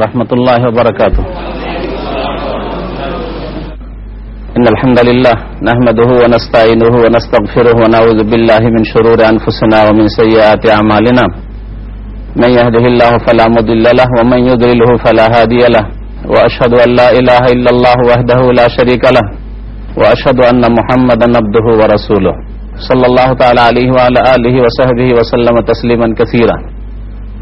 عليكم ورحمة الله وبركاته. إن الحمد لله نحمده ونستعينه ونستغفره ونعوذ بالله من شرور أنفسنا ومن سيئات أعمالنا. من يهده الله فلا مضل له ومن يضلله فلا هادي له. وأشهد أن لا إله إلا الله وحده لا شريك له. وأشهد أن محمدا عبده ورسوله. صلى الله تعالى عليه وعلى آله وصحبه وسلم تسليما كثيرا.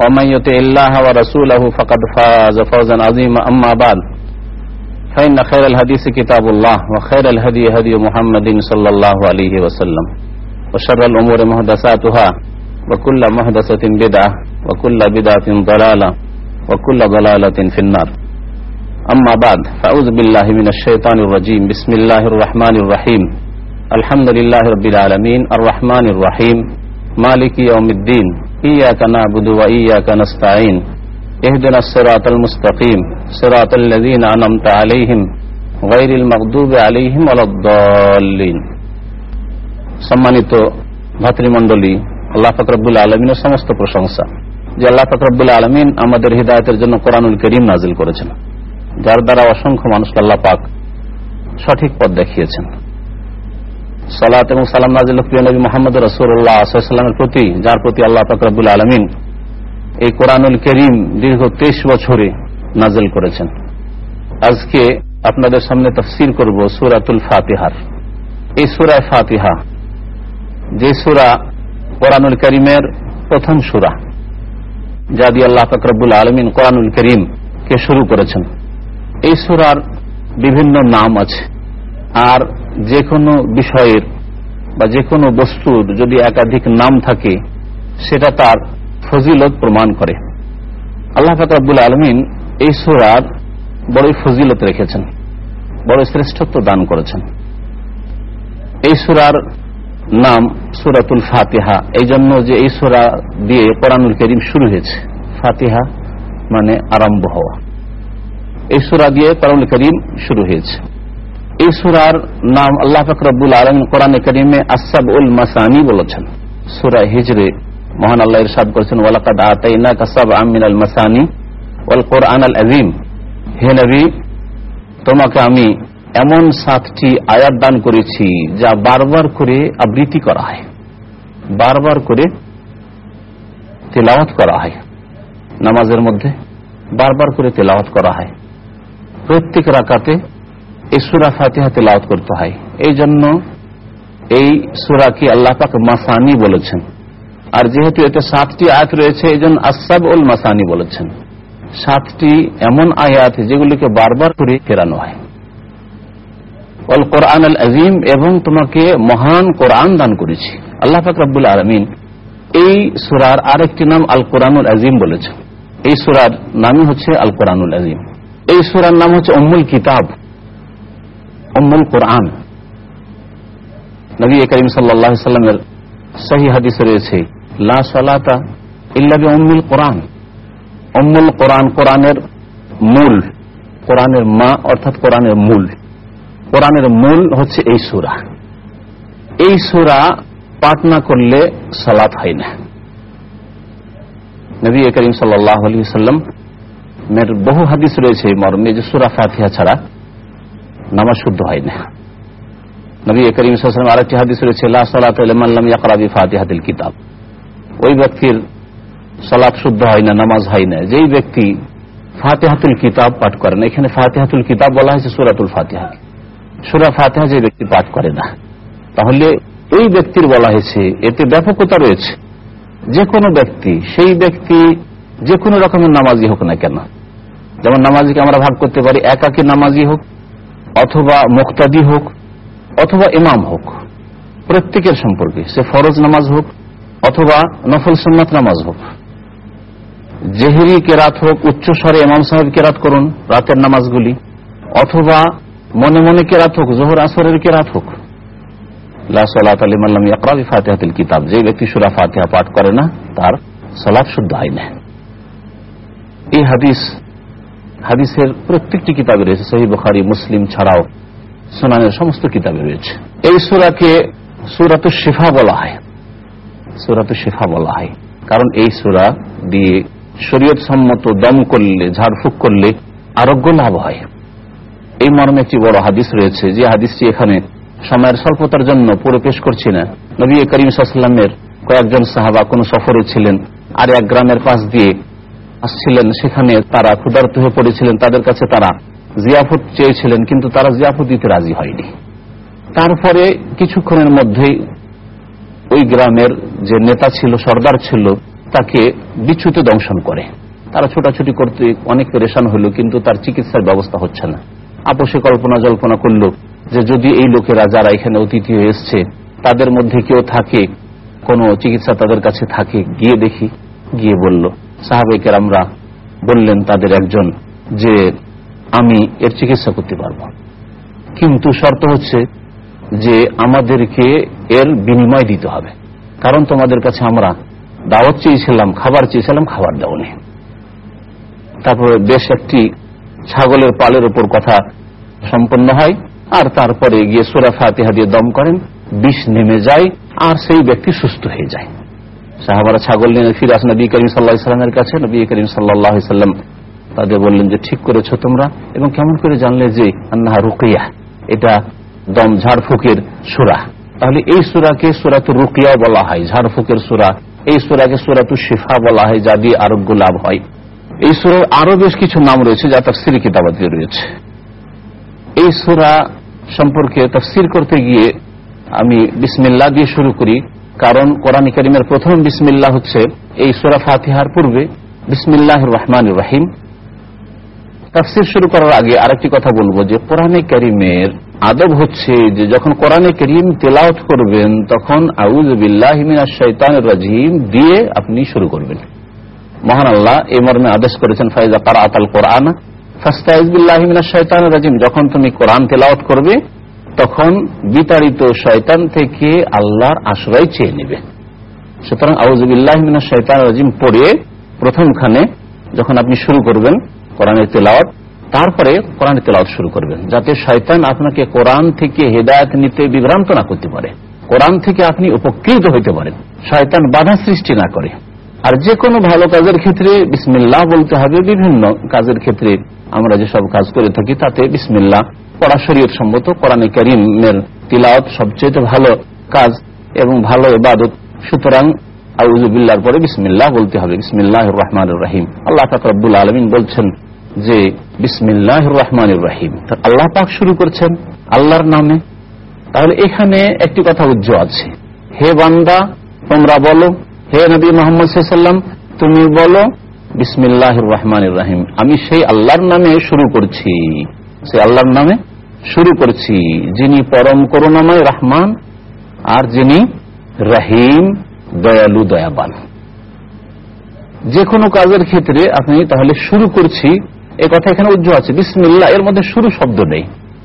ومن يطع الله ورسوله فقد فاز فوزا عظيما. أما بعد فإن خير الحديث كتاب الله وخير الهدي هدي محمد صلى الله عليه وسلم وشر الأمور محدثاتها وكل محدثة بدعة وكل بدعة ضلالة وكل ضلالة في النار. أما بعد فأعوذ بالله من الشيطان الرجيم. بسم الله الرحمن الرحيم. الحمد لله رب العالمين. الرحمن الرحيم. مالك يوم الدين. إياك نعبد وإياك نستعين اهدنا الصراط المستقيم صراط الذين أنمت عليهم غير المغضوب عليهم ولا الضالين সম্মানিত ভাতৃমণ্ডলী আল্লাহ ফকরবুল আলমিনের সমস্ত প্রশংসা যে আল্লাহ ফকরবুল আলমিন আমাদের হৃদায়তের জন্য কোরআনুল করিম নাজিল করেছেন যার দ্বারা অসংখ্য মানুষ আল্লাহ পাক সঠিক পথ দেখিয়েছেন সালাত এবং সালাম নাজিল প্রিয় নবী মোহাম্মদ রসুল্লাহামের প্রতি, যার প্রতি আল্লাহ ফকরবুল আলমিন এই কোরআনুল করিম দীর্ঘ তেইশ বছরে নাজিল করেছেন। আজকে আপনাদের সামনে তফসির করব সুরাতুল ফাতিহার। এই সুরায় ফাতিহা, যে সুরা কোরআনুল করিমের প্রথম সুরা, যা দিয়ে আল্লাহ ফকরবুল আলমিন কোরআনুল করিম কে শুরু করেছেন। এই সুরার বিভিন্ন নাম আছে। আর যে কোনো বিষয়ের বা যে কোনো বস্তুর যদি একাধিক নাম থাকে, সেটা তার ফজিলত প্রমাণ করে। আল্লাহ ফাকরাবুল আলমিন এই সুরার বড়ই ফজিলত রেখেছেন বড় শ্রেষ্ঠত্ব দান করেছেন। এই সুরার নাম সুরাতুল ফাতিহা। এই জন্য যে এই সুরা দিয়ে কোরআনুল করিম শুরু হয়েছে। ফাতিহা মানে আরম্ভ হওয়া। এই সুরা দিয়ে কোরআনুল করিম শুরু হয়েছে। এই সুরার নাম আল্লাহ ফকরবুল আলম কোরআন করিমে আসাব উল মাসানি বলেছেন। সুরা হিজরে মহান আল্লাহ ইরশাদ করেছেন, ওয়ালাকাদ আতাইনা কাসাব আমিন আল মাসানি ওয়াল কোরআন আল আজিম হে নবী, তোমাকে আমি এমন সাতটি আয়াত দান করেছি যা বারবার করে আবৃত্তি করা হয়। বারবার করে তেলাওয়াত করা হয়। নামাজের মধ্যে বারবার করে তেলাওয়াত করা হয়। প্রত্যেক রাকাতে এই সুরা ফাতিহা তেলাওয়াত করতে হয়। এই জন্য এই সুরাকে আল্লাহ পাক মাসানি বলেছেন। আর যেহেতু এতে সাতটি আয়াত রয়েছে, এই জন্য আসাব উল মাসানি বলেছেন। সাতটি এমন আয়াত যেগুলিকে বারবার করে ফেরানো হয়। অল কোরআন আল আজিম এবং তোমাকে মহান কোরআন দান করেছি। আল্লাহ ফাকরাবুল আলমিন এই সুরার আরেকটি নাম আল কোরআনুল আজিম বলেছেন। এই সুরার নামই হচ্ছে আল কোরআনুল আজিম। এই সুরার নাম হচ্ছে অম্মুল কিতাব। অম্মুল কোরআন। নবী করিম সাল্লামের সহি হাদিস রয়েছে, লা ইল্লাবি অম্মুল কোরআন। অম্মুল কোরআন কোরআনের মূল, কোরআনের মা অর্থাৎ কোরআনের মূল। কোরআনের মূল হচ্ছে এই সুরা। এই সুরা পাঠ না করলে সালাত হয় না। নবী করিম সাল্লাহ আলী সাল্লাম বহু হাদিস রয়েছে মর্মে যে সুরা ফাতিহা ছাড়া। নামাজ শুদ্ধ হয় না। নবী করিম সাল্লাম আরেকটি হাদিস রয়েছে কিতাব। ওই ব্যক্তির সালাত শুদ্ধ হয় না, নামাজ হয় না। যেই ব্যক্তি ফাতেহাতুল কিতাব পাঠ এখানে ফাতেহাতুল কিতাব বলা হয়েছে সুরাতুল ফাতিহা। সুরা ফাতেহা যে ব্যক্তি পাঠ করে না, তাহলে ওই ব্যক্তির বলা হয়েছে, এতে ব্যাপকতা রয়েছে। যে কোনো ব্যক্তি, সেই ব্যক্তি যে কোনো রকমের নামাজি হোক না কেন। যেমন নামাজিকে আমরা ভাগ করতে পারি, একাকি নামাজি হোক অথবা মুক্তাদি হোক, অথবা ইমাম হোক, প্রত্যেকের সম্পর্কে, সে ফরজ নামাজ হোক, অথবা নফল সুন্নাত নামাজ হোক। জেহেরি কেরাত হোক, উচ্চ স্বরে ইমাম সাহেব কেরাত করুন রাতের নামাজগুলি, অথবা মনে মনে কেরাত হোক, জোহর আসরের কেরাত হোক। কিতাব যে ব্যক্তি সুরা ফাতেহা পাঠ করে না, তার সলাপ শুদ্ধ হয় না। এই হাদিস হাদিসের প্রত্যেকটি কিতাবে রয়েছে, সহি বখারি, মুসলিম ছাড়াও সোনানের সমস্ত কিতাবে রয়েছে। এই সুরাকে সুরাত শেফা বলা হয়। সুরাত শেফা বলা হয়। কারণ এই সুরা দিয়ে শরীয়ত সম্মত দম করলে, ঝাড়ফুঁক করলে আরোগ্য লাভ হয়। এই মর্মে একটি বড় হাদিস রয়েছে যে হাদিসটি এখানে সময়ের স্বল্পতার জন্য পুরো পেশ করছি না। নবী করিম সাল্লামের কয়েকজন সাহাবা কোন সফরে ছিলেন, আর এক গ্রামের পাশ দিয়ে আসছিলেন সেখানে তারা ক্ষুধার্ত হয়ে পড়েছিলেন, তাদের কাছে তারা জিয়াফত চেয়েছিলেন, কিন্তু তারা জিয়াফত দিতে রাজি হয়নি। তারপরে কিছুক্ষণের মধ্যেই ওই গ্রামের যে নেতা ছিল, সর্দার ছিল, তাকে বিচ্ছুতে দংশন করে। তারা ছোটাছুটি করতে অনেক পেরেশান হলো, কিন্তু তার চিকিৎসার ব্যবস্থা হচ্ছে না। আপোষে কল্পনা জল্পনা করল যে যদি এই লোকেরা যারা এখানে অতিথি হয়ে এসছে, তাদের মধ্যে কেউ থাকে, কোনো চিকিৎসা তাদের কাছে থাকে, গিয়ে দেখি, গিয়ে বলল সাহাবেকের আমরা বললেন তাদের একজন যে, আমি এর চিকিৎসা করতে পারব। কিন্তু শর্ত হচ্ছে যে, আমাদেরকে এর বিনিময় দিতে হবে। কারণ তোমাদের কাছে আমরা দাওয়াত চেয়েছিলাম, খাবার চেয়েছিলাম, খাবার দেওনি। তারপরে বেশ একটি ছাগলের পালের উপর কথা সম্পন্ন হয়, আর তারপরে গিয়ে সোরা ফাতিহা দিয়ে দম করেন, বিষ নেমে যায়, আর সেই ব্যক্তি সুস্থ হয়ে যায়। সাহাবারা ছাগল নিয়ে ফিরে আসেন নবী করিম সাল্লাহ কাছে। নবী করিম সাল্লাহ সাল্লাম তাদের বললেন যে, ঠিক করেছ তোমরা? এবং কেমন করে জানলে যে আন্না রুকিয়া, এটা দম ঝাড়ফুকের সুরা। তাহলে এই সুরাকে সুরাত রুকিয়া বলা হয়, ঝাড়ফুকের সুরা। এই সুরাকে সুরাতু শিফা বলা হয়, যা দিয়ে আরোগ্য লাভ হয়। এই সুরার আরও বেশ কিছু নাম রয়েছে, যা তাফসির কিতাবাতে রয়েছে। এই সুরা সম্পর্কে তফসির করতে গিয়ে আমি বিসমিল্লা দিয়ে শুরু করি। কারণ কোরআন করিমের প্রথম বিসমিল্লা হচ্ছে এই সুরা ফাতিহার পূর্বে বিসমিল্লাহ রহমান রাহিম। তাফসির শুরু করার আগে আরেকটি কথা বলব যে কোরআনে করিমের আদব হচ্ছে যে যখন কোরআনে করিম তেলাওত করবেন তখন আউজ শৈতান রাজিম দিয়ে আপনি শুরু করবেন। মহান আল্লাহ এই মর্মে আদেশ করেছেন, ফাইজা কারা আতাল কোরআন শৈতান রাজিম। যখন তুমি কোরআন তেলাওত করবে তখন বিতাড়িত শয়তান থেকে আল্লাহর আশ্রয় চেয়ে নেবে। সুতরাং আউজবিল্লাহমিনা শৈতান রাজিম পড়ে প্রথমখানে যখন আপনি শুরু করবেন কোরআনের তেলাওয়াত, তারপরে কোরআনের তেলাওয়াত শুরু করবেন, যাতে শয়তান আপনাকে কোরআন থেকে হেদায়ত নিতে বিভ্রান্ত না করতে পারে। কোরআন থেকে আপনি উপকৃত হইতে পারেন। শয়তান বাধা সৃষ্টি না করে। আর যে কোনো ভালো কাজের ক্ষেত্রে বিসমিল্লাহ বলতে হবে। বিভিন্ন কাজের ক্ষেত্রে আমরা যেসব কাজ করে থাকি, তাতে বিসমিল্লাহ পড়া শরীয়ত সম্মত, কোরআনে করিমের তিলাওয়াত সবচেয়ে ভালো কাজ এবং ভালো ইবাদত। সুতরাং আউজুবিল্লার পরে বিসমিল্লাহ বলতে হবে। বিসমিল্লাহ রহমান রাহিম। আল্লাহ ফাকরুল আলমিন বলছেন যে বিসমিল্লাহ রহমান রাহিম। আল্লাহ পাক শুরু করছেন আল্লাহর নামে। তাহলে এখানে একটি কথা উজ্জ্ব আছে। হে বান্দা, তোমরা বলো, হে নবী মোহাম্মদ সাল্লাম তুমি বলো বিসমিল্লাহ রহমান রাহিম। আমি সেই আল্লাহর নামে শুরু করছি। সেই আল্লাহর নামে শুরু করছি। যিনি পরম করুণাময় রহমান আর যিনি রাহিম, দয়ালু, দয়াবান। যে কোনো কাজের ক্ষেত্রে আপনি তাহলে শুরু করছি। এ কথা এখানে উজ্জ আছে। বিসমিল্লা এর মধ্যে শুরু শব্দ নেই।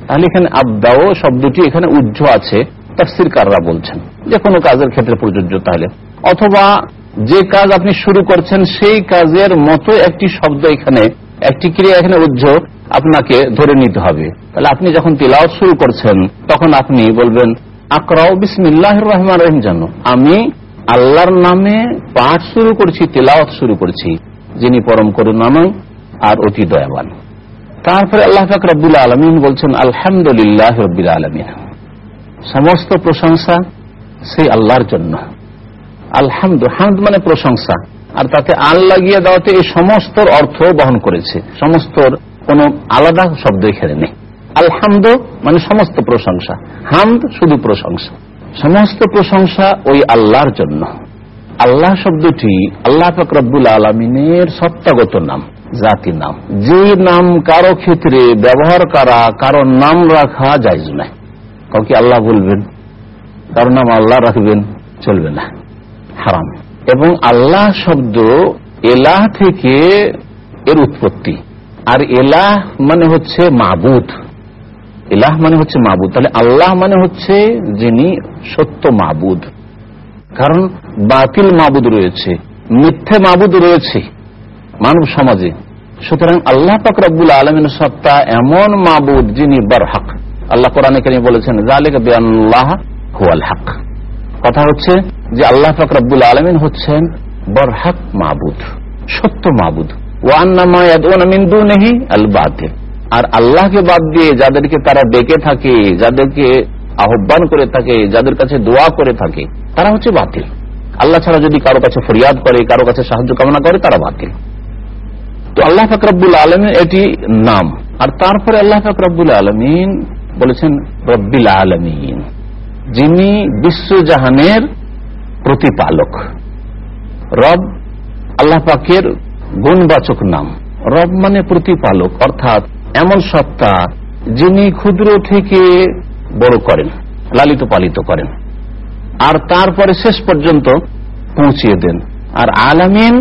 তাহলে এখানে আবদাও শব্দটি এখানে উজ্জ আছে। তাফসির কাররা বলছেন। যে কোনো কাজের ক্ষেত্রে প্রযোজ্য তাহলে। অথবা যে কাজ আপনি শুরু করছেন, সেই কাজের মতো একটি শব্দ এখানে একটি ক্রিয়া এখানে উজ্জ আপনাকে ধরে নিতে হবে। তাহলে আপনি যখন তিলাওয়াত শুরু করছেন, তখন আপনি বলবেন আকরাও বিসমিল্লাহ রহমান রহিম জানো আমি আল্লাহর নামে পাঠ শুরু করছি, তেলাওয়াত শুরু করছি, যিনি পরম করুণাময় আর অতি দয়াবান। তারপরে আল্লাহ পাক রব্বুল আলমিন বলছেন, আলহামদুলিল্লাহ রব্বুল আলমিন। সমস্ত প্রশংসা সেই আল্লাহর জন্য। আলহামদু, হামদ মানে প্রশংসা। আর তাতে আল লাগিয়ে দেওয়াতে এই সমস্ত অর্থ বহন করেছে। সমস্ত কোন আলাদা শব্দ এখানে নেই। আলহামদ মানে সমস্ত প্রশংসা, হামদ শুধু প্রশংসা। সমস্ত প্রশংসা ওই আল্লাহর জন্য। আল্লাহ শব্দটি আল্লাহ ফকরবুল আলমিনের সত্তাগত নাম, জাতি নাম। যে নাম কারও ক্ষেত্রে ব্যবহার করা, কারও নাম রাখা যাইজ না কাউকে আল্লাহ বলবেন, কারও নাম আল্লাহ রাখবেন, চলবে না। হারাম। এবং আল্লাহ শব্দ এলাহ থেকে এর উৎপত্তি। আর এলাহ মানে হচ্ছে মাবুদ। এলাহ মানে হচ্ছে মাবুদ। তাহলে আল্লাহ মানে হচ্ছে যিনি সত্য মাবুদ। কারণ বাতিল মাবুদ রয়েছে, মিথ্যে মাবুদ রয়েছে মানব সমাজে। সুতরাং আল্লাহ পাক রব্বুল আলমিন সত্তা এমন মাবুদ যিনি বরহক আল্লাহ কোরআন কেন বলেছেন জালেক আল্লাহ হুয়াল হক। কথা হচ্ছে যে আল্লাহ পাক রব্বুল আলমিন হচ্ছেন বরহক মাবুদ, সত্য বাতিল আর আল্লাহকে বাদ দিয়ে যাদেরকে তারা ডেকে থাকে, যাদেরকে আহ্বান করে থাকে, যাদের কাছে দোয়া করে থাকে, তারা হচ্ছে বাতিল। আল্লাহ ছাড়া যদি কারও কাছে ফরিয়াদ করে, কারও কাছে সাহায্য কামনা করে, তারা বাতিল। তো আল্লাহ ফাকরাবুল আলমিন এটি নাম। আর তারপরে আল্লাহ ফাকরাবুল আলমিন বলেছেন রব্বিল আলমিন। যিনি বিশ্বজাহানের প্রতিপালক। রব আল্লাহ পাকের গুণবাচক নাম। রব মানে প্রতিপালক, অর্থাৎ এমন সত্তা যিনি ক্ষুদ্র থেকে বড় করেন, লালিত পালিত করেন, আর তারপরে শেষ পর্যন্ত পৌঁছিয়ে দেন। আর আলামিন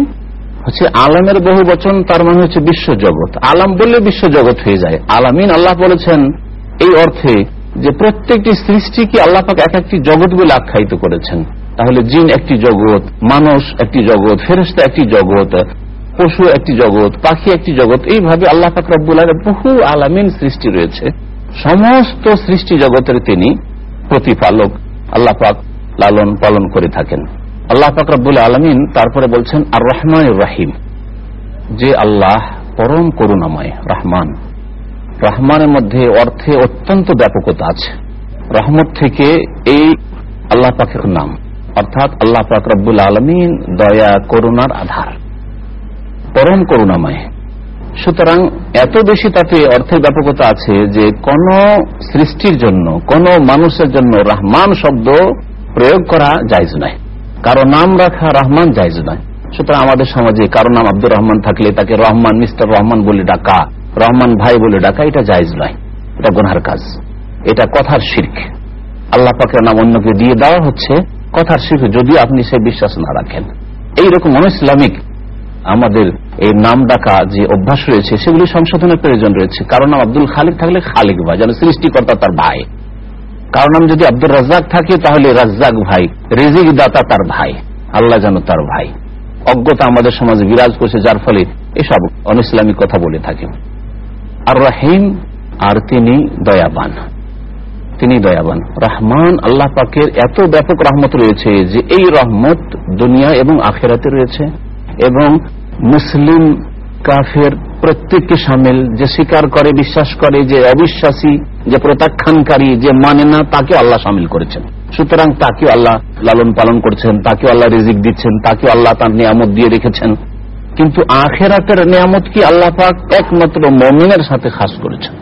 হচ্ছে আলামের বহু বচন, তার মানে হচ্ছে বিশ্বজগৎ। আলাম বললে বিশ্বজগৎ হয়ে যায়। আলামিন আল্লাহ বলেছেন, এই অর্থে যে প্রত্যেকটি সৃষ্টিকে আল্লাহ পাক এক একটি জগৎ বলে আখ্যায়িত করেছেন। তাহলে জিন একটি জগৎ, মানুষ একটি জগৎ ফেরস্তা একটি জগৎ, পশু একটি জগৎ, পাখি একটি জগৎ, এইভাবে আল্লাহ পাক রব্বুল বহু আলামিন সৃষ্টি রয়েছে। সমস্ত সৃষ্টি জগতের তিনি প্রতিপালক, আল্লাহ পাক লালন পালন করে থাকেন। আল্লাহ পাক রব্বুল আলমিন তারপরে বলছেন, আর রহমান রাহিম। যে আল্লাহ পরম করুণাময়, রহমান। রহমানের মধ্যে অর্থে অত্যন্ত ব্যাপকতা আছে। রহমত থেকে এই আল্লাহ পাকের নাম, অর্থাৎ আল্লাহ পাক রব্বুল আলমিন দয়া, করুণার আধার, পরম করুণাময়। সুতরাং এত বেশি তাতে অর্থের ব্যাপকতা আছে যে কোন সৃষ্টির জন্য, কোন মানুষের জন্য রহমান শব্দ প্রয়োগ করা যাইজ নয়। কারও নাম রাখা রহমান যাইজ নয়। সুতরাং আমাদের সমাজে কারও নাম আব্দুর রহমান থাকলে তাকে রহমান, মিস্টার রহমান বলে ডাকা। রহমান ভাই বলে ডাকা, এটা জায়জ নয়। এটা গোনার কাজ। এটা কথার শির্ক। আল্লাহ পাকের নাম অন্যকে দিয়ে দেওয়া হচ্ছে কথার শির্ক যদিও আপনি সে বিশ্বাস না রাখেন। এইরকম ইসলামিক আমাদের এই নাম ডাকা যে অভ্যাস রয়েছে, সেগুলি সংশোধনের প্রয়োজন রয়েছে। কারণ নাম আব্দুল খালিক থাকলে খালিক ভাই, যেন সৃষ্টিকর্তা তার ভাই। কারণ নাম যদি আব্দুল রাজ্জাক থাকে, তাহলে রাজ্জাক ভাই রেজিক দাতা তার ভাই, আল্লাহ যেন তার ভাই। অজ্ঞতা আমাদের সমাজে বিরাজ করছে, যার ফলে এসব অন ইসলামিক কথা বলে থাকেন। আর রাহিম আর তিনি দয়াবান। তিনি দয়াবান। রহমান আল্লাহ পাকের এত ব্যাপক রহমত রয়েছে যে এই রহমত দুনিয়া এবং আখেরাতে রয়েছে এবং মুসলিম কাফের প্রত্যেককে সামিল, যে স্বীকার করে, বিশ্বাস করে, যে অবিশ্বাসী, যে প্রত্যাখ্যানকারী, যে মানে না তাকে আল্লাহ সামিল করেছেন। সুতরাং তাকে আল্লাহ লালন পালন করছেন তাকে আল্লাহ রিজিক দিচ্ছেন তাকে আল্লাহ তার নিয়ামত দিয়ে রেখেছেন। কিন্তু আখেরাতের নিয়ামত কি আল্লাহ পাক একমাত্র মমিনের সাথে খাস করেছেন?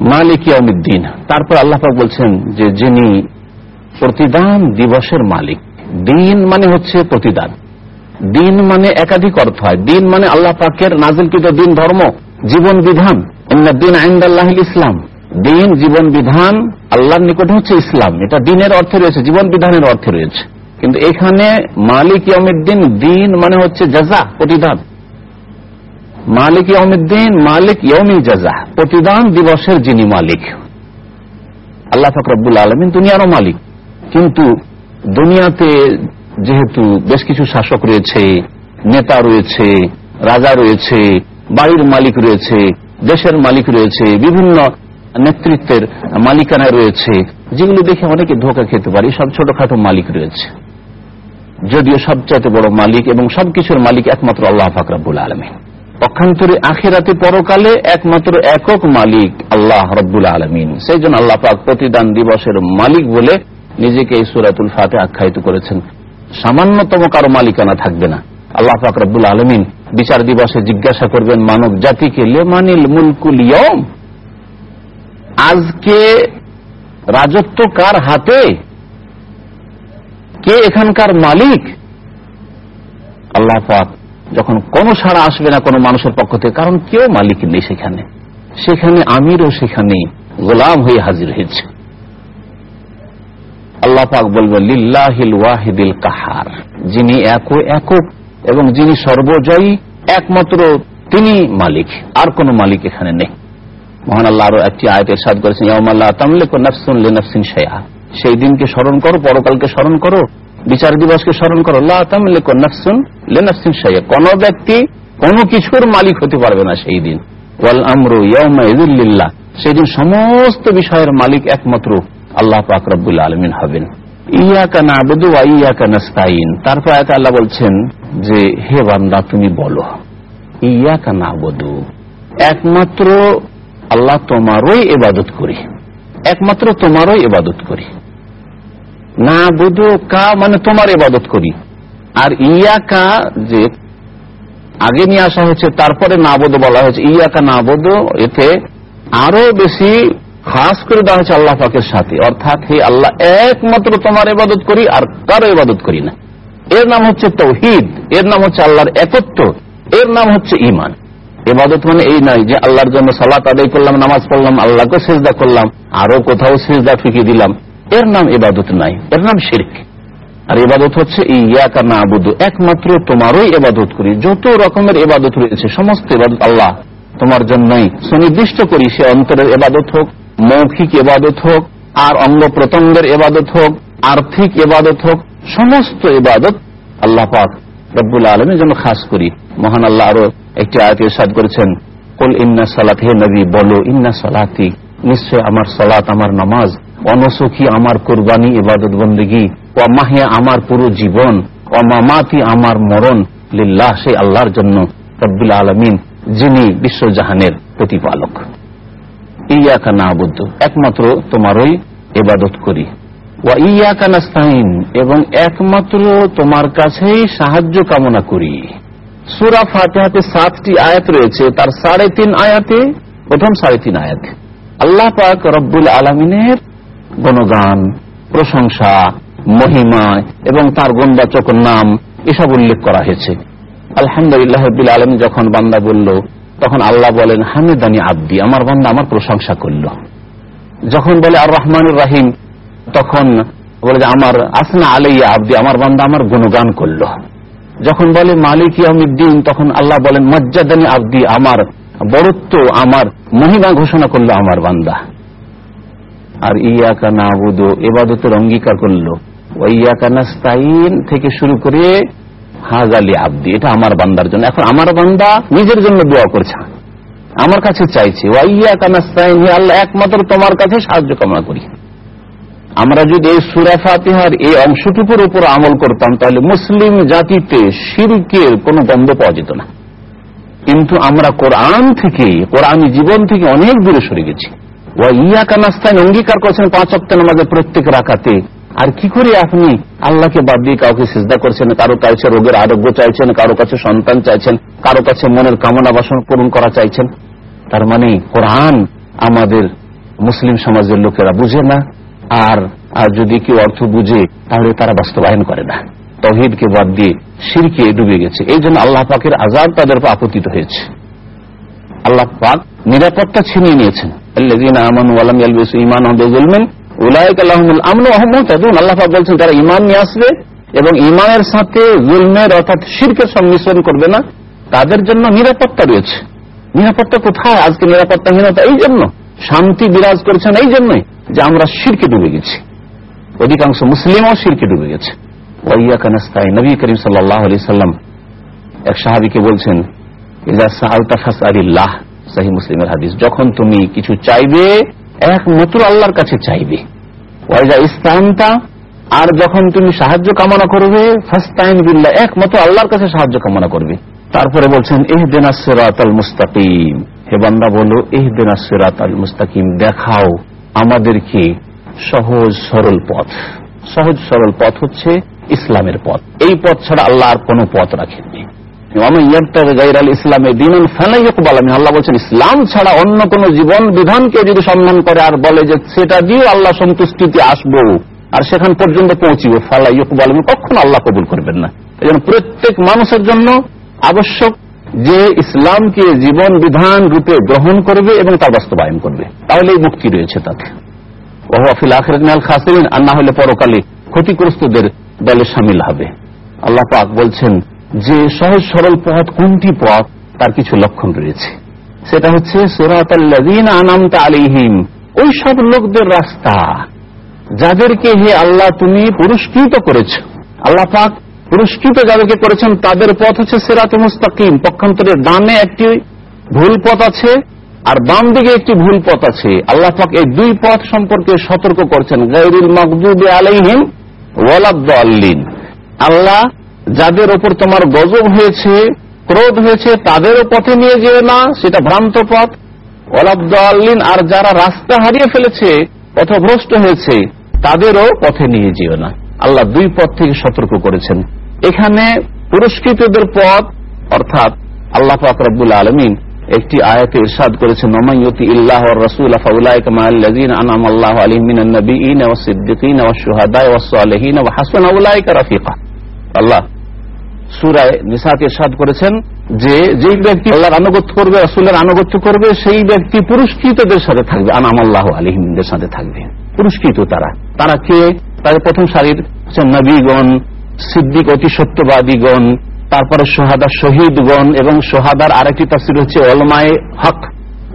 মালিক ইয়ামুদ্দিন তারপর আল্লাহ পাক বলছেন যে যিনি প্রতিদান দিবসের মালিক, দিন মানে হচ্ছে প্রতিদান। দিন মানে একাধিক অর্থ হয়। দিন মানে আল্লাহ পাকের নাজিলকৃত দিন ধর্ম, জীবন বিধান। দিন আইন্দাল্লাহ ইসলাম। দিন, জীবন বিধান আল্লাহর নিকটে হচ্ছে ইসলাম। এটা দিনের অর্থে রয়েছে, জীবন বিধানের অর্থে রয়েছে। কিন্তু এখানে মালিক ইয়মিদ্দিন দিন মানে হচ্ছে জাজা প্রতিদান। মালিক ইয়মিদ্দিন মালিক ইয়মি জাজা প্রতিদান দিবসের যিনি মালিক। আল্লাহ ফকরবুল আলমিন দুনিয়ারও মালিক। কিন্তু দুনিয়াতে যেহেতু বেশ কিছু শাসক রয়েছে, নেতা রয়েছে, রাজা রয়েছে, বাড়ির মালিক রয়েছে, দেশের মালিক রয়েছে, বিভিন্ন নেতৃত্বের মালিকানা রয়েছে, যেগুলো দেখে অনেকে ধোকা খেতে পারে। সব ছোটখাটো মালিক রয়েছে। যদিও সবচাইতে বড় মালিক এবং সবকিছুর মালিক একমাত্র আল্লাহ ফাকরাবুল আলমী পক্ষান্তরে আখেরাতে পরকালে একমাত্র একক মালিক আল্লাহ রব্বুল আলমিন। সেই জন্য আল্লাহ পাক প্রতিদান দিবসের মালিক বলে নিজেকে এই সুরাতুল ফাতে আখ্যায়িত করেছেন। সামান্যতম কারও মালিকানা থাকবে না। আল্লাহ পাক রব্বুল আলমিন বিচার দিবসে জিজ্ঞাসা করবেন, মানব জাতিকে লেমানিল মুলকুল আজকে রাজত্ব কার হাতে? কে এখানকার মালিক? আল্লাহ পাক যখন কোনো সাড়া আসবে না কোনো মানুষের পক্ষ থেকে, কারণ কেউ মালিক নেই সেখানে। সেখানে আমিরও সেখানে গোলাম হয়ে হাজির হয়েছে। আল্লাহ পাক বলবেন, লিল্লাহিল ওয়াহিদিল কাহার। যিনি এক একক এবং যিনি সর্বজয়ী, একমাত্র তিনি মালিক। আর কোন মালিক এখানে নেই। মহান আল্লাহ আরও একটি আয়তের সাদ করেছেন ইয়ামাল্লাহ তামলিকু নাফসুন লিনাফসিন শাইআ। সেই দিনকে স্মরণ করো, পরকালকে স্মরণ করো, বিচার দিবসকে স্মরণ করো। নাফসুন কোন ব্যক্তি কোন কিছুর মালিক হতে পারবে না সেই দিন। সেই দিন সমস্ত বিষয়ের মালিক একমাত্র আল্লাহ পাক আলামিন হবেন। ইয়াকা নাবুদু ওয়া ইয়াকা নাস্তাইন তারপর আয়াতে আল্লাহ বলছেন যে, হে বান্দা, তুমি বলো, ইয়াকা নাবুদু? একমাত্র আল্লাহ তোমারই এবাদত করি। একমাত্র তোমারই এবাদত করি। না বুধু কা মানে তোমার ইবাদত করি। আর ইয়াকা যে আগে নিয়ে আসা হয়েছে, তারপরে না বোধ বলা হয়েছে। ইয়াকা না বোধ এতে আরও বেশি খাস করে দেওয়া হয়েছে আল্লাহ পাকের সাথে। অর্থাৎ হে আল্লাহ, একমাত্র তোমার ইবাদত করি আর কারও ইবাদত করি না। এর নাম হচ্ছে তৌহিদ, এর নাম হচ্ছে আল্লাহর একত্র, এর নাম হচ্ছে ইমান এবাদত মানে এই নয় যে আল্লাহর জন্য সালাত আদায় করলাম, নামাজ পড়লাম, আল্লাহকে সেজদা করলাম, আরও কোথাও সেজদা ফিকিয়ে দিলাম। এর নাম এবাদত নাই, এর নাম শিরক। আর এবাদত হচ্ছে ইয়াকা না আবুদু একমাত্র তোমারই এবাদত করি। যত রকমের এবাদত রয়েছে, সমস্ত এবাদত আল্লাহ তোমার জন্যই। সুনির্দিষ্ট করি, সে অন্তরের এবাদত হোক, মৌখিক এবাদত হোক, আর অঙ্গ প্রত্যঙ্গের এবাদত হোক, আর্থিক এবাদত হোক, সমস্ত এবাদত আল্লাহ পাক রব্বুল আলমের জন্য খাস করি। মহান আল্লাহ আরও একটি আয়াত ইরশাদ করেছেন, কুল ইন্না সালাত, হে নবী, বলো, ইন্না সালাতি, নিশ্চয় আমার সালাত, আমার নামাজ অনসখী আমার কোরবানি, ইবাদত বন্দী ও মাহে আমার পুরো জীবন ও মামাতি আমার মরণ লিল্লাহ, সেই আল্লাহর জন্য রব্বুল আলমিন, যিনি বিশ্বজাহানের প্রতিপালক। ইয়াকা না আবদ্ধ একমাত্র তোমারই ইবাদত করি। ওয়া ইয়াকা নাস্তাইন এবং একমাত্র তোমার কাছেই সাহায্য কামনা করি। সুরা ফাতেহাতে সাতটি আয়াত রয়েছে, তার সাড়ে তিন আয়াতে, প্রথম সাড়ে তিন আয়াত। আল্লাহ পাক রব্বুল আলমিনের গণগান, প্রশংসা, মহিমা এবং তার গুণবাচক নাম এসব উল্লেখ করা হয়েছে। আলহামদুলিল্লাহ রব্বুল আলম যখন বান্দা বলল, তখন আল্লাহ বলেন, হামিদানি আব্দি, আমার বান্দা আমার প্রশংসা করল। যখন বলে আর রহমানুর রাহিম, তখন বলে যে, আমার আসনা আলাইয়া আব্দি, আমার বান্দা আমার গুণগান করল। যখন বলে, মালিক ইয়ামুদ্দিন তখন আল্লাহ বলেন, মজ্জাদানি আব্দি, আমার বরত্ব আমার মহিমা ঘোষণা করল আমার বান্দা। আর ইয়াকা না বুধ এবাদতের অঙ্গীকার করল। ইয়াকা নাস্তাইন থেকে শুরু করে হাজালি আব্দি, এটা আমার বান্দার জন্য। এখন আমার বান্দা নিজের জন্য দোয়া করছে। আমার কাছে চাইছে ওয়াইয়াকা নাস্তাইন হে আল্লাহ, একমাত্র তোমার কাছে সাহায্য কামনা করি। আমরা যদি এই সুরা ফাতিহার এই অংশটুকুর উপর আমল করতাম, তাহলে মুসলিম জাতিতে শিরকের কোনো গন্ধ পাওয়া যেত না। কিন্তু আমরা কোরআন থেকে, কোরআনী জীবন থেকে অনেক দূরে সরে গেছি। অঙ্গীকার করছেন পাঁচ অক্ট নামাজের প্রত্যেক রাখাতে আর কি করে আপনি আল্লাহকে বাদ দিয়ে কাউকে সিজদা করছেন, কারও কাছে রোগের আরোগ্য চাইছেন, কারও কাছে সন্তান চাইছেন, কারও কাছে মনের কামনা বাসন পূরণ করা চাইছেন? তার মানে কোরআন আমাদের মুসলিম সমাজের লোকেরা বুঝে না। আর আর যদি কেউ অর্থ বুঝে, তাহলে তারা বাস্তবায়ন করে না। তহিদকে বাদ দিয়ে সিরকে ডুবে গেছে। এই জন্য আল্লাহ পাকের আজাদ তাদের উপর আপতিত হয়েছে। আল্লাহ পাক নিরাপত্তা ছিনিয়ে নিয়েছেন। এই জন্য। শান্তি বিরাজ করছেন এই জন্যই যে আমরা শিরকে ডুবে গেছি। অধিকাংশ মুসলিমও শিরকে ডুবে গেছে। নবী করিম সাল্লাম এক সাহাবিকে বলছেন সাহি মুসলিমের হাদিস, যখন তুমি কিছু চাইবে একমাত্র আল্লাহর কাছে চাইবে। আর যখন তুমি সাহায্য কামনা করবে একমাত্র আল্লাহর কাছে সাহায্য কামনা করবে। তারপরে বলছেন এহ দেনাসেরাত আল মুস্তাকিম। হে বান্দা, বলো এহ দেনাসেরাত আল মুস্তাকিম, দেখাও আমাদেরকে সহজ সরল পথ। সহজ সরল পথ হচ্ছে ইসলামের পথ। এই পথ ছাড়া আল্লাহ আর কোন পথ রাখেননি। আল্লাহ বলছেন, ইসলাম ছাড়া অন্য কোন জীবন বিধানকে যদি সম্মান করে আর বলে যে সেটা দিয়ে আল্লাহ সন্তুষ্টিতে আসব আর সেখান পর্যন্ত পৌঁছিব ফালা ইকুবাল কখনো আল্লাহ কবুল করবেন না। এই প্রত্যেক মানুষের জন্য আবশ্যক যে ইসলামকে জীবন বিধান রূপে গ্রহণ করবে এবং তা বাস্তবায়ন করবে। তাহলে এই মুক্তি রয়েছে তাতে ওহাফিল আখরেত খাসিন আর না হলে পরকালে ক্ষতিগ্রস্তদের দলে সামিল হবে। আল্লাহ পাক বলছেন যে সহজ সরল পথ কোনটি পথ, তার কিছু লক্ষণ রয়েছে। সেটা হচ্ছে, সুরাতাল্লাযীনা আনামতা আলাইহিম, ওই সব লোকদের রাস্তা, যাদেরকে হে আল্লাহ তুমি পুরস্কৃত করেছ। আল্লাহ পাক পুরস্কৃত যাদেরকে করেছেন, তাদের পথ হচ্ছে সেরাত মুস্তাকিম পক্ষান্তরে ডানে একটি ভুল পথ আছে, আর বাম দিকে একটি ভুল পথ আছে। আল্লাহ পাক এই দুই পথ সম্পর্কে সতর্ক করছেন গাইরুল মকদুবে আলাইহিম ওয়ালাদ্দাল্লিন। আল্লাহ যাদের ওপর তোমার গজব হয়েছে, ক্রোধ হয়েছে, তাদেরও পথে নিয়ে যেও না, সেটা ভ্রান্ত পথ। ওলাবদ্দাল্লিন আর যারা রাস্তা হারিয়ে ফেলেছে, পথভ্রষ্ট হয়েছে, তাদেরও পথে নিয়ে যেও না। আল্লাহ দুই পথ থেকে সতর্ক করেছেন। এখানে পুরস্কৃতদের পথ, অর্থাৎ আল্লাহ পাক আলমিন একটি আয়াতে ইরশাদ করেছেন নমাইয়তি ইল্লাহ রসুল ফাউলাইকা মাআল্লাযীনা আনআমা আল্লাহু আলাইহিম মিনান নাবিয়িনা ওয়াস সিদ্দিকিনা ওয়াস শুহাদায়ে ওয়াস সালিহিনা ওয়া হাসানা উলাইকা রাফিকা। আল্লাহ সুরায় নিসাতে ইরশাদ করেছেন যে যেই ব্যক্তি আল্লাহর আনুগত্য করবে, রাসূলের আনুগত্য করবে, সেই ব্যক্তি পুরস্কৃতদের সাথে থাকবে। আনাম আল্লাহ আলিহিমদের সাথে থাকবে। পুরস্কৃত তারা। তারা কে? তাদের প্রথম সারির নবীগণ, সিদ্দিক অতি সত্যবাদীগণ, তারপরে সোহাদা শহীদগণ এবং সোহাদার আরেকটি তাফসির হচ্ছে অলমায় হক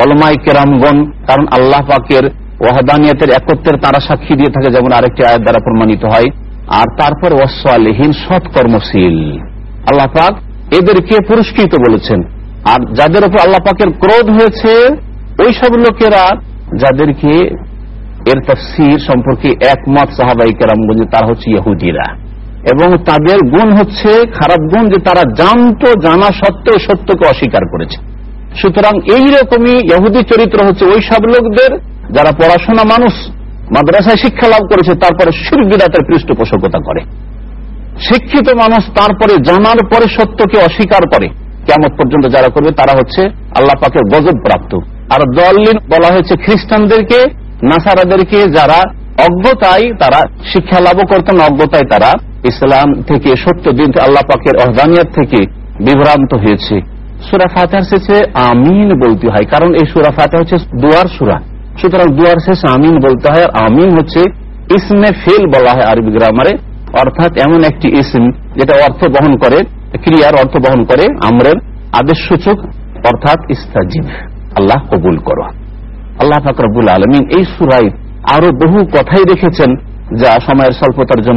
অলমায় কেরামগণ। কারণ আল্লাহ পাকের ওয়াহাদানিয়তের একত্রের তারা সাক্ষী দিয়ে থাকে, যেমন আরেকটি আয়ের দ্বারা প্রমাণিত হয়। আর তারপর ওয়াসালেহীন সৎ কর্মশীল। আল্লাহ পাক এদেরকে পুরস্কৃত বলেছেন। আর যাদের উপর আল্লাহ পাকের ক্রোধ হয়েছে ওই সব লোকেরা যাদেরকে এর তফসির সম্পর্কে একমত কেরামগঞ্জে তারা হচ্ছে ইহুদিরা। এবং তাদের গুণ হচ্ছে খারাপ গুণ যে তারা জানতো, জানা সত্ত্বেও সত্যকে অস্বীকার করেছে। সুতরাং এই রকমই ইহুদি চরিত্র হচ্ছে ওই সব লোকদের, যারা পড়াশোনা মানুষ, মাদ্রাসায় শিক্ষা লাভ করেছে, তারপরে শির বিদাতের পৃষ্ঠপোষকতা করে। শিক্ষিত মানুষ তারপরে জানার পরে সত্যকে অস্বীকার করে। কেমন পর্যন্ত যারা করবে তারা হচ্ছে আল্লাহ পাকের গজব প্রাপ্ত আর দলিন বলা হয়েছে খ্রিস্টানদেরকে, নাসারাদেরকে যারা অজ্ঞতায় তারা শিক্ষা লাভ করতেন, অজ্ঞতায় তারা ইসলাম থেকে, সত্য দিন আল্লাহ পাকের অহদানিয়াত থেকে বিভ্রান্ত হয়েছে। সুরা ফাতেহার শেষে আমিন বলতে হয়, কারণ এই সুরা ফাতে হচ্ছে দুয়ার সুরা। সুতরাং দুয়ার শেষে আমিন বলতে হয়, আর আমিন হচ্ছে ইসমে ফেল বলা হয় আরবি গ্রামারে। অর্থাৎ এমন একটি ইসম যেটা অর্থ বহন করে, ক্রিয়ার অর্থ বহন করে, আমরের আদেশ সূচক অর্থাৎ ইস্তাজিব। আল্লাহ কবুল করো। আল্লাহ ফাকরবুল আলমিন এই সুরাই আরও বহু কথাই রেখেছেন যা সময়ের স্বল্পতার জন্য